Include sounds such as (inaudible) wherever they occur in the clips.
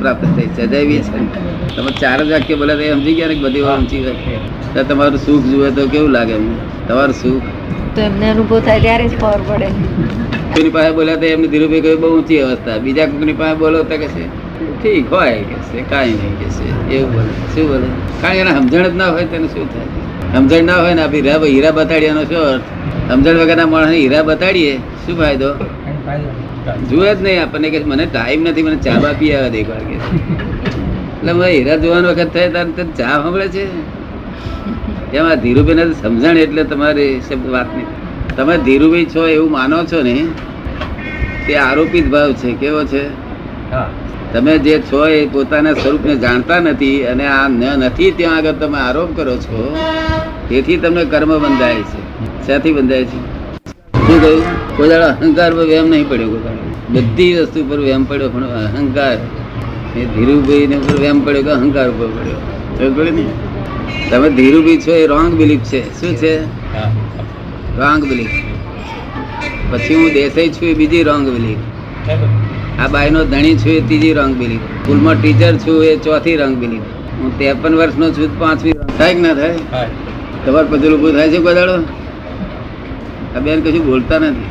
પ્રાપ્ત થઈ સજાવી છે. તમે ચાર જ વાક્ય બોલે તો સમજી ગયા ને બધી વાર ઊંચી વાક્ય? તો તમારું સુખ જુએ તો કેવું લાગે તમારું સુખ? તો એમને અનુભવ થાય ત્યારે જ ખબર પડે. કોઈની પાસે બોલ્યા તો એમને ધીરુભાઈ કહ્યું બહુ ઊંચી અવસ્થા. બીજા કોઈની પાસે બોલો તો કે છે ઠીક હોય કે છે કાંઈ નહીં કે છે એવું બોલે. શું બોલે? કારણ એને સમજણ જ ના હોય તેને શું થાય? સમજણ ના હોય ને હીરા હીરા બતાડ્યાનો શું અર્થ? સમજણ વગરના માણસને હીરા બતાડીએ શું ફાયદો? જુએ જ નહીં આપણને કે મને ટાઈમ નથી મને ચા બા પી આવે એક વાર કે એટલે મને હીરા જોવાનો વખત થાય તારે તને ચા સાંભળે છે. એમાં ધીરુભાઈને ને સમજણ એટલે તમારી શબ્દ વાત નહીં. તમે ધીરુભાઈ છો એવું માનો છો ને તે આરોપિત ભાવ છે કેવો છે? તમે જે છો એ પોતાના સ્વરૂપને જાણતા નથી અને આ ન નથી ત્યાં આગળ તમે આરોપ કરો છો તેથી તમને કર્મ બંધાય છે. ક્યાંથી બંધાય છે? શું કહ્યું? કોઈ દાડો અહંકાર પર વેમ નહીં પડ્યો કોઈ બધી વસ્તુ પર વેમ પડ્યો પણ અહંકાર એ ધીરુભાઈ ને ઉપર વેમ પડ્યો કે અહંકાર ઉપર પડ્યો? પડી ને? તમે ધીરુભાઈ છો એ રોંગ બિલીફ છે. શું છે? રોંગ બિલીફ પછી હું દેસાઈ છું એ બીજી રોંગ બિલીફ આ બાઈનો ધણી છું એ ત્રીજી રંગ બિલીફ સ્કૂલમાં ટીચર છું એ ચોથી રંગ બિલીફ હું ત્રેપન વર્ષનો છું પાંચમી રંગ થાય કે ના થાય? તમારે બધું ઊભું થાય છે કોઈ દાડો આ બેન કશું બોલતા નથી.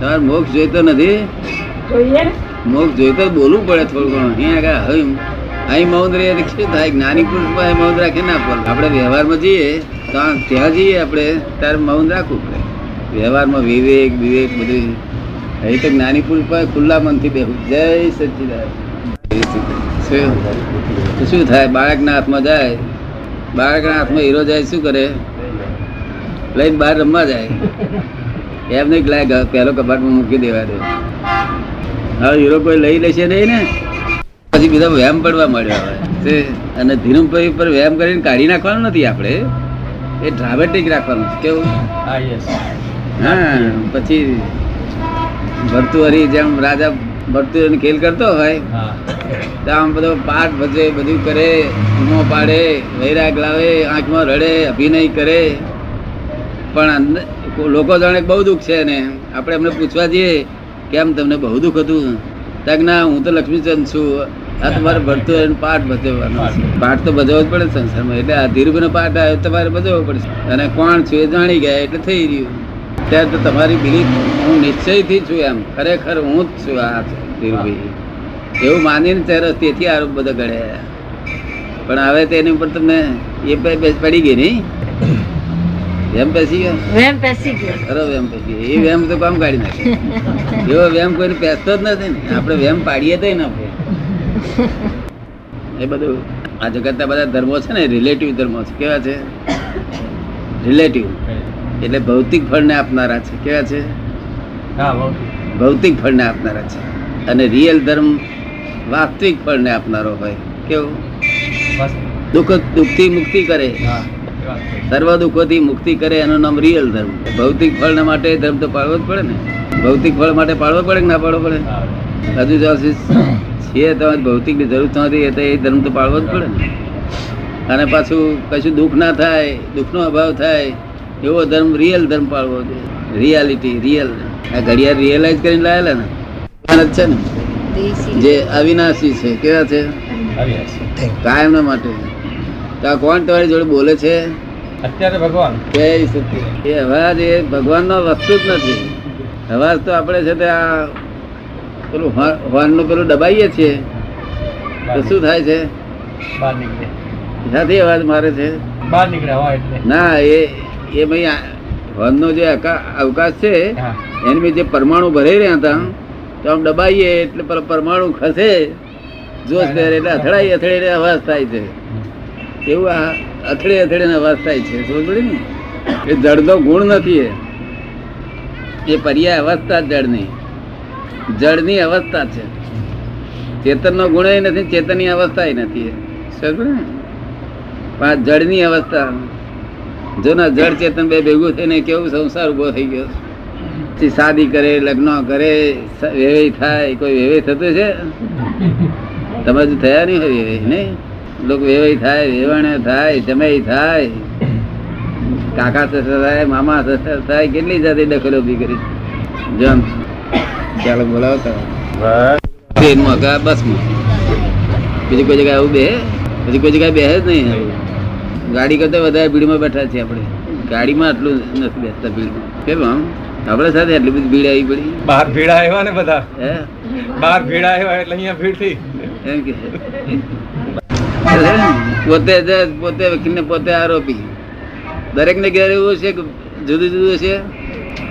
તમારે મોક્ષ જોઈતો નથી? મોક્ષ જોઈતો બોલવું પડે થોડું ઘણું. અહીં આગળ હવે અહીં મૌન રહીએ તો શું થાય? જ્ઞાની પુરુષ પાસે મૌન રાખી ના પડે આપણે વ્યવહારમાં જઈએ તો ત્યાં જઈએ આપણે ત્યારે મૌન રાખવું પડે. વ્યવહારમાં વિવેક વિવેક બધું. અહીં તો જ્ઞાની પુરુષ પાસે ખુલ્લા મનથી બેહું જય તો શું થાય? બાળકના હાથમાં જાય. બાળકના હાથમાં હીરો જાય શું કરે? લઈને બહાર રમવા જાય. એમ નહીં કે પહેલો કબાટમાં મૂકી દેવા દે. હવે હીરો કોઈ લઈ લેશે નહીં ને પછી બીજા વ્યાયામ પડવા મળ્યો હવે અને ધીરુભાઈ પર વ્યાયામ કરીને કાઢી નાખવાનું નથી આપણે. એ ડ્રામેટિક રાખવાનું. કેવું? હા પછી ભરતુહરી જેમ રાજા ભરતુહરી ખેલ કરતો હોય તો આમ બધો પાઠ ભજે બધું કરે ઊમો પાડે વૈરાગ લાવે આંખમાં રડે અભિનય કરે. પણ લોકો જાણે બહુ દુઃખ છે ને. આપણે એમને પૂછવા જઈએ, કેમ તમને બહુ દુઃખ હતું? ત્યાં ના, હું તો લક્ષ્મીચંદ છું. આ તમારે ભરતો હોય પાઠ ભજવવાનો પાઠ તો ભજવવો જ પડે સંસારમાં. એટલે આ ધીરુભાઈનો પાઠ આવ્યો તમારે ભજવવો પડશે. અને કોણ છું એ જાણી ગયા એટલે થઈ રહ્યું. ત્યારે તો તમારી બિલીફ હું નિશ્ચયથી છું એમ. ખરેખર હું જ છું આ ધીરુભાઈ. એવું માનીને ત્યારે તેથી આરોપ બધા ગળ્યા પણ હવે તેની ઉપર તમને એ પડી ગઈ નહીં? એમ પેસી ગયો? વેમ પેસી ગયો. ખરો વેમ પેસી ગયો. એ વેમ તો કામ કાઢી નાખે. (laughs) એવો વેમ કોઈને પેસતો જ નથી ને. આપણે વેમ પાડીએ તો ને આપણે એ બધું આ જગતના બધા ધર્મો છે ને રિલેટિવ ધર્મો છે. કેવા છે? રિલેટિવ એટલે ભૌતિક ફળને આપનારા છે. કેવા છે? ભૌતિક. ફળને આપનારા છે. અને રિયલ ધર્મ વાસ્તવિક ફળને આપનારો હોય. કેવું? દુઃખ દુઃખથી મુક્તિ કરે. સર્વ દુઃખોથી મુક્તિ કરે એનું નામ રિયલ ધર્મ. ભૌતિક ફળ માટે ધર્મ તો પાળવો જ પડે ને. ભૌતિક ફળ માટે પાળવો પડે કે ના પાળવો પડે? હજુ જો છીએ તો ભૌતિકની જરૂર નથી એ તો એ ધર્મ તો પાળવો જ પડે ને. અને પાછું કશું દુઃખ ના થાય દુઃખનો અભાવ થાય એવો ધર્મ રિયલ ધર્મ પાળવો જોઈએ. રિયાલિટી રિયલ આ ઘડિયાળ રિયલાઇઝ કરીને લાયેલા ને. છે ને. જે અવિનાશી છે કેવા છે? કાયમના માટે. તો કોણ તમારી જોડે બોલે છે? અત્યારે ભગવાન. જય સત્ય એ અવાજ એ ભગવાનનો વસ્તુ જ નથી. અવાજ તો આપણે છે તે આ પેલું હોર્નનું પેલું દબાઈએ છીએ. તો શું થાય છે? બહાર નીકળે. ત્યાંથી અવાજ મારે છે? બહાર નીકળે હવા એટલે. ના એ એ ભાઈ હોર્નનો જે અવકાશ છે એની મેં જે પરમાણુ ભરાઈ રહ્યા હતા તો આમ દબાઈએ એટલે પરમાણુ ખસે. જોશ એટલે અથડાઈ અથડાઈને અવાજ થાય છે. એવું આ અથડે અથડે અવાજ થાય છે સમજ પડે ને? એ જડનો ગુણ નથી એ. પર્યાય અવસ્થા જડની જડની અવસ્થા છે. ચેતનનો ગુણ એ નથી, ચેતનની અવસ્થા એ નથી એ. ને? પણ જડની અવસ્થા જો ના જડ ચેતન બે ભેગું થઈને કેવું સંસાર ઊભો થઈ ગયો. શાદી કરે, લગ્ન કરે વેવે થાય, કોઈ વેવે થતું છે? તમે થયા નહીં હોય નહીં? લોકો વેવાય થાય વેવાણે થાય જમાઈ થાય. કાકા સસરા થાય મામા સસરા થાય કેટલી જાતે દખલ ઊભી કરી. જમ. ચાલો બોલાવો તમે. બસ ટ્રેનમાં કે બસમાં? બીજી કોઈ જગ્યાએ આવું બે? પછી કોઈ જગ્યાએ બેસે જ નહીં ગાડી કરતા વધારે ભીડમાં બેઠા છીએ આપણે. ગાડીમાં આટલું નથી બેસતા ભીડમાં. કેમ આમ? આપણે સાથે એટલી બધી ભીડ આવી પડી. બહાર ભીડ આવ્યા ને બધા. હે? બહાર ભીડ આવ્યા એટલે અહીંયા ભીડ થઈ એમ કે. પોતે જ પોતે વકીલને પોતે આરોપી. દરેક ને ઘેર એવું છે કે જુદું જુદું છે?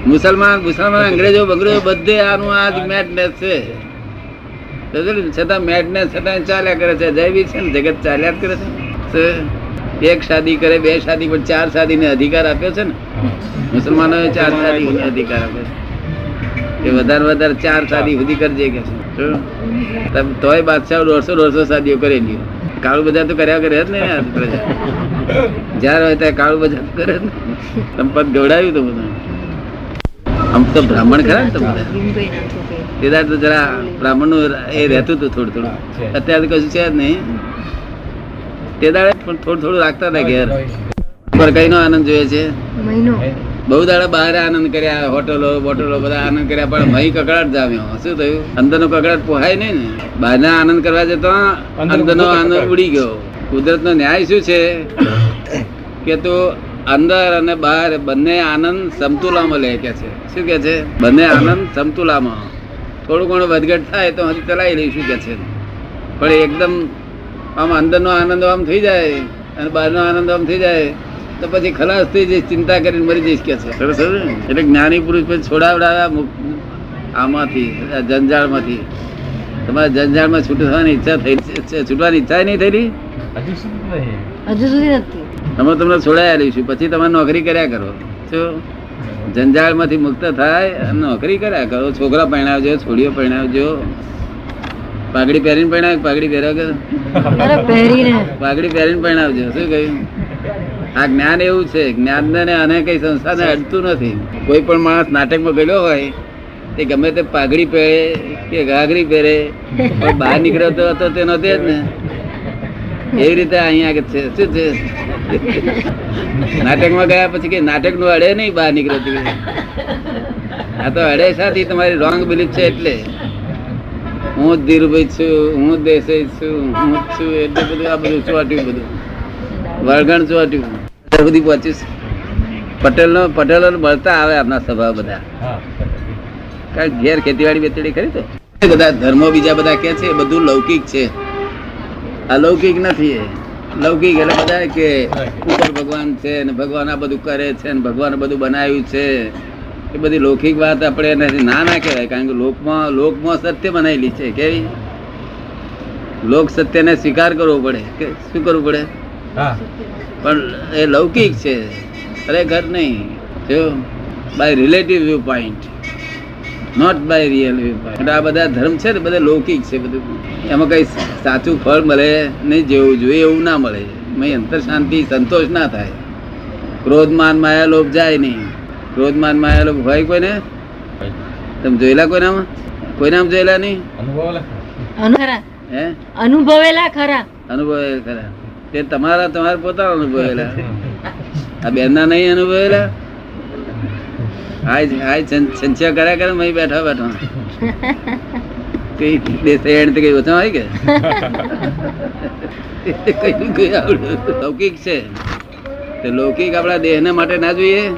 મુસલમાન મુસલમાન અંગ્રેજો બંગ્રેજો બધે આનું આજ મેડનેસ છે. છતાં મેડનેસ છતાં ચાલ્યા કરે છે. જૈવી છે ને જગત ચાલ્યા જ કરે છે. એક શાદી કરે બે શાદી પણ ચાર શાદી ને અધિકાર આપ્યો છે ને? મુસલમાનો ચાર શાદી અધિકાર આપ્યો છે. એ વધારે વધારે ચાર શાદી સુધી કરજે કે છે. તોય બાદશાહ દોઢસો દોઢસો શાદીઓ કરેલી કાળું બજાર તો કર્યા કરે જ ને આ પ્રજા. જ્યારે હોય ત્યારે કાળું બજાર તો કરે જ ને. સંપત ગવડાવ્યું તો બધું. આમ તો બ્રાહ્મણ ખરા ને તમે ભીમભાઈ ના છોકરી. તે જરા બ્રાહ્મણનું એ રહેતું હતું થોડું થોડું. અત્યારે તો કશું છે જ નહીં. તે દાડે પણ થોડું થોડું રાખતા હતા ઘેર. પર કઈ નો આનંદ જોઈએ છે? મહિનો. બહુ દાડા બહાર આનંદ કર્યા હોટલો બોટલો બધા આનંદ કર્યા પણ ભાઈ કકડાટ જામ્યો. શું થયું? અંદર નો કકડાટ પોહાય નહીં ને? બહારના આનંદ કરવા જતો અંદરનો આનંદ ઉડી ગયો. કુદરત નો ન્યાય શું છે? કે તો અંદર અને બહાર બંને આનંદ સમતુલામાં લે કે છે. શું કે છે? બંને આનંદ સમતુલામાં. થોડું ઘણું વધઘટ થાય તો હજી ચલાવી લઈશું કે છે. પણ એકદમ આમ અંદરનો આનંદ આમ થઈ જાય અને બહારનો આનંદ આમ થઈ જાય. તો પછી ખલાસ થઈ જઈશ ચિંતા કરીને મરી જઈશ કે છે. એટલે જ્ઞાની પુરુષ પછી છોડાવડાવ્યા આમાંથી આ જંજાળમાંથી. તમારે જંજાળમાં છૂટવાની ઈચ્છા થઈ છૂટવાની ઈચ્છા નહીં થયેલી? હજુ સુધી હજુ સુધી નથી. અમે તમને છોડાયા લઈશું પછી તમે નોકરી કર્યા કરો. શું જંજાળમાંથી મુક્ત થાય અને નોકરી કર્યા કરો. છોકરા પરણાવજો છોડીઓ પરણાવજો. પાઘડી પહેરીને પરણાવ પાઘડી પહેરાવ કે અરે પહેરીને. પાઘડી પહેરીને પરણાવજો. શું કહ્યું? આ જ્ઞાન એવું છે. જ્ઞાન ને અને કઈ સંસ્થાને અડતું નથી. કોઈ પણ માણસ નાટકમાં ગયો હોય, તે ગમે તે પાઘડી પહેરે કે ઘાઘરી પહેરે બહાર નીકળતો હતો તે જ ને. એવી રીતે અહીંયા છે. શું છે? નાટકમાં ગયા પછી કે નાટકનું અડે નહીં બહાર નીકળતું આ તો અડે સાથી, તમારી રોંગ બિલીફ છે એટલે. હું જ ધીરુભાઈ છું, હું જ દેસાઈ છું, હું જ છું, એટલે બધું આ બધું ચોટ્યું બધું? વળગણ ચોટ્યું અત્યાર સુધી પહોંચ્યું છે. પટેલનો પટેલો મળતા આવે આપના સ્વભાવ બધા. કારણ ઘેર ખેતીવાડી બેતડી ખરી તો? બધા ધર્મો બીજા બધા કે છે બધું લૌકિક છે. અલૌકિક નથી એ. લૌકિક એટલે બધા કે ઉપર ભગવાન છે ને ભગવાન આ બધું કરે છે ને ભગવાન બધું બનાવ્યું છે. એ બધી લૌકિક વાત આપણે નથી ના ના કહેવાય કારણ કે લોકમાં લોકમાં સત્ય બનાવેલી છે. કેવી? લોક સત્યને સ્વીકાર કરવો પડે. કે શું કરવું પડે? હા. પણ એ લૌકિક છે. ખરેખર નહીં. જો by relative view point not by real view point આ બધા ધર્મ છે ને બધા લૌકિક છે બધું. એમાં કંઈ સાચું ફળ મળે નહીં જેવું જોઈએ એવું ના મળે. મેં અંતર શાંતિ સંતોષ ના થાય. ક્રોધમાન માયા લોભ જાય નહીં. ક્રોધમાન માયા લોભ હોય કોઈને? તમે જોયેલા કોઈનામાં? કોઈનામાં જોયેલા નહીં? અનુભવ લે. અનુ- ખરા હે? અનુભવેલા ખરા. અનુભવેલા ખરા. તે તમારા તમારા પોતાના અનુભવેલા. આ બેનના નહીં અનુભવેલા? આજ આજ સંચય કર્યા કરે મય બેઠા બેઠા. કઈ દેશે એને તો કઈ ઓછા હોય કે? કઈ કઈ આવડે. લૌકિક છે. તે લૌકિક આપણા દેહને માટે ના જોઈએ.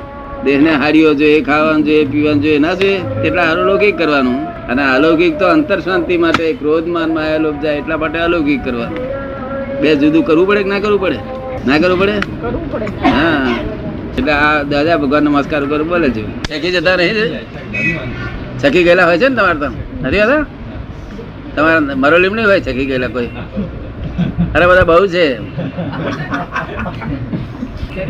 દેહને હાડીઓ જોઈએ, ખાવાનું જોઈએ, પીવાનું જોઈએ, ના જોઈએ. તેટલા અલૌકિક લૌકિક કરવાનું. અને અલૌકિક તો અંતર શાંતિ માટે ક્રોધમાન માયા લોભ જાય એટલા માટે અલૌકિક કરવાનું. બે જુદું કરવું પડે કે ના કરવું પડે? ના કરવું પડે? હા. એટલે આ દાદા ભગવાન નમસ્કાર કરો બોલે છે. છકી જતા નહીં છે? છકી ગયેલા હોય છે ને તમારે તો? નથી હતા? તમારા મરોલીમ નહીં હોય છકી ગયેલા કોઈ? અરે બધા બહુ છે.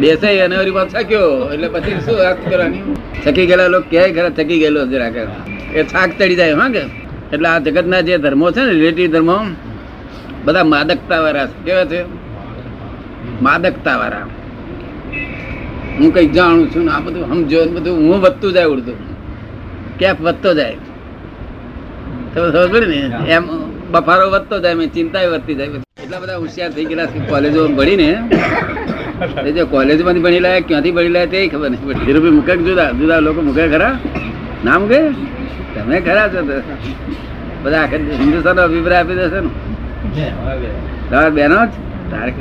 બેસાઈ અને ઓરી પાછો થાક્યો. એટલે પછી શું વાત કરવાની? છકી ગયેલા લોકો ક્યાંય ખરા થકી ગયેલો જરા કે એ થાક તડી જાય હા કે? એટલે આ જગતના જે ધર્મો છે ને રિલેટિવ ધર્મો બધા માદકતા વાળા કેવા છે? માદકતા વાળા હું કંઈક જાણું છું ને આ બધું સમજો બધું. હું વધતું જાય ઉડતું. ક્યાંક વધતો જાય. તો ખબર ને? એમ બફારો વધતો જાય મેં ચિંતા વધતી જાય. એટલા બધા હોશિયાર થઈ ગયેલા કોલેજો ભણીને એ જે કોલેજમાંથી ભણી લાયા ક્યાંથી ભણી લાયા તે ખબર નહીં. ધીરુભાઈ મૂકે જુદા જુદા લોકો મૂકે ખરા. ના મૂકે તમે ખરા છો બધા આખા હિન્દુસ્તાનનો અભિપ્રાય આપી દેશે ને. તમારા બહેનો જ? તારે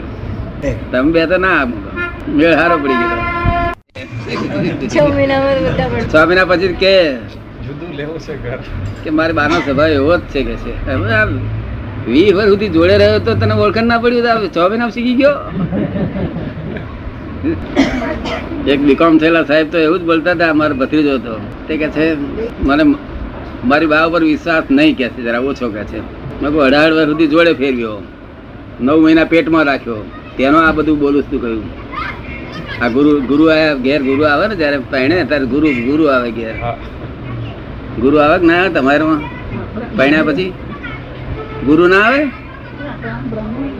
તમે બે તો ના મેળ હારો પડી ગયો. છ મહિના પછી કે? જુદું લેવું છે ઘર. કે મારી બાનો સ્વભાવ એવો જ છે કે છે. હવે આ વીસ વર્ષ સુધી જોડે રહ્યો તો તને ઓળખાણ ના પડ્યું તો છ મહિના શીખી ગયો? (coughs) એક બીકોમ થયેલા સાહેબ તો એવું જ બોલતા હતા મારો ભત્રીજો હતો તે કે છે મને મારી બા ઉપર વિશ્વાસ નહીં કે છે જરા ઓછો કે છે. મેં કોઈ અઢાર વર્ષ સુધી જોડે ફેરવ્યો. નવ મહિના પેટમાં રાખ્યો. તેનો આ બધું બોલું શું કહ્યું. આ ગુરુ ગુરુ આવ્યા ઘેર ગુરુ આવે ને જ્યારે પહેણે ત્યારે ગુરુ ગુરુ આવે ઘેર. ગુરુ આવે કે ના આવે તમારામાં? પહેણ્યા પછી? ગુરુ ના આવે?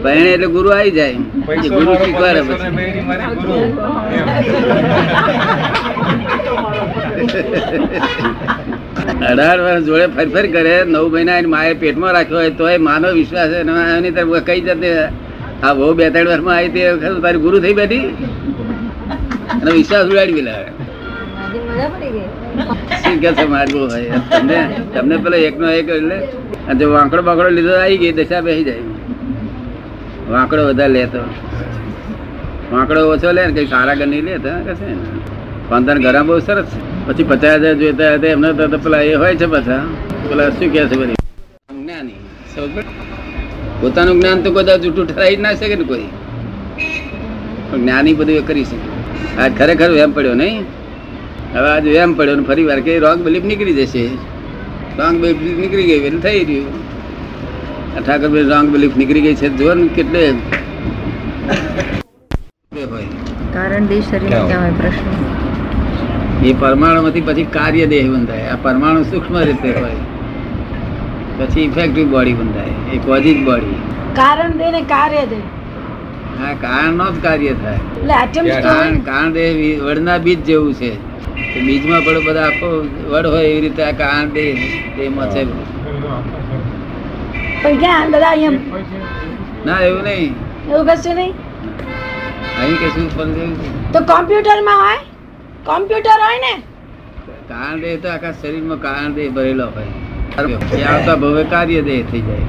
પહેણે એટલે ગુરુ આવી જાય. ગુરુ શીખવાડે પછી. (laughs) (laughs) અઢાર વર્ષ જોડે ફરફર ફર કરે નવ મહિના એની માએ પેટમાં રાખ્યો હોય તોય માનો વિશ્વાસ એની તરફ કઈ જતે આ બહુ બે ત્રણ વર્ષમાં આવી તે વખત તારી ગુરુ થઈ બેઠી. અને વિશ્વાસ ઉડાડી પેલા તમને તમને પેલો એકનો એક એટલે જો વાંકડો બાંકડો લીધો આવી ગઈ દશા બેસી જાય. વાંકડો વધારે લે તો વાંકડો ઓછો લે ને કઈ સારા ગણી લે તો કશે ને? પંદર ગરમ બહુ સરસ. છે પછી પચાસ હજાર જોઈતા હતા એમને તો પેલા એ હોય છે પાછા. પેલા શું કે છે બધી? જ્ઞાની પોતાનું જ્ઞાન તો કદાચ જૂઠું ઠરાવી જ ના શકે ને કોઈ. પણ જ્ઞાની બધું એ કરી શકે. આ ખરેખર વેમ પડ્યો નહીં. હવે આજે વેમ પડ્યો ને ફરી વાર કે રોંગ બિલીફ નીકળી જશે. રોંગ બિલીફ નીકળી ગઈ એટલે થઈ રહ્યું. આ ઠાકર રોંગ બિલીફ નીકળી ગઈ છે. જો ને કેટલે હોય. કારણ દેશ શરીર હોય? પ્રશ્ન. એ પરમાણુમાંથી પછી કાર્ય દેહ બંધાય. આ પરમાણુ સૂક્ષ્મ રીતે હોય. પછી ઇફેક્ટિવ બોડી બંધાય. એ કોઝિક બોડી કારણ દે ને કાર્ય દે આ કારણનો જ કાર્ય થાય. એટલે કારણ કારણ દેહ વડના બીજ જેવું છે. તો બીજમાં પડો બધા આખો વડ હોય એવી રીતે આ કારણ દેહ તેમાં છે પણ ક્યાં દાદા અહીંયા ના એવું નહીં. એવું કશું નહીં? અહીં કશું પણ. તો કોમ્પ્યુટરમાં હોય? કોમ્પ્યુટર હોય ને? કારણ દેહ તો આખા શરીરમાં કારણ દેહ ભરેલો હોય. આવતા ભવે કાર્ય દેહ થઈ જાય.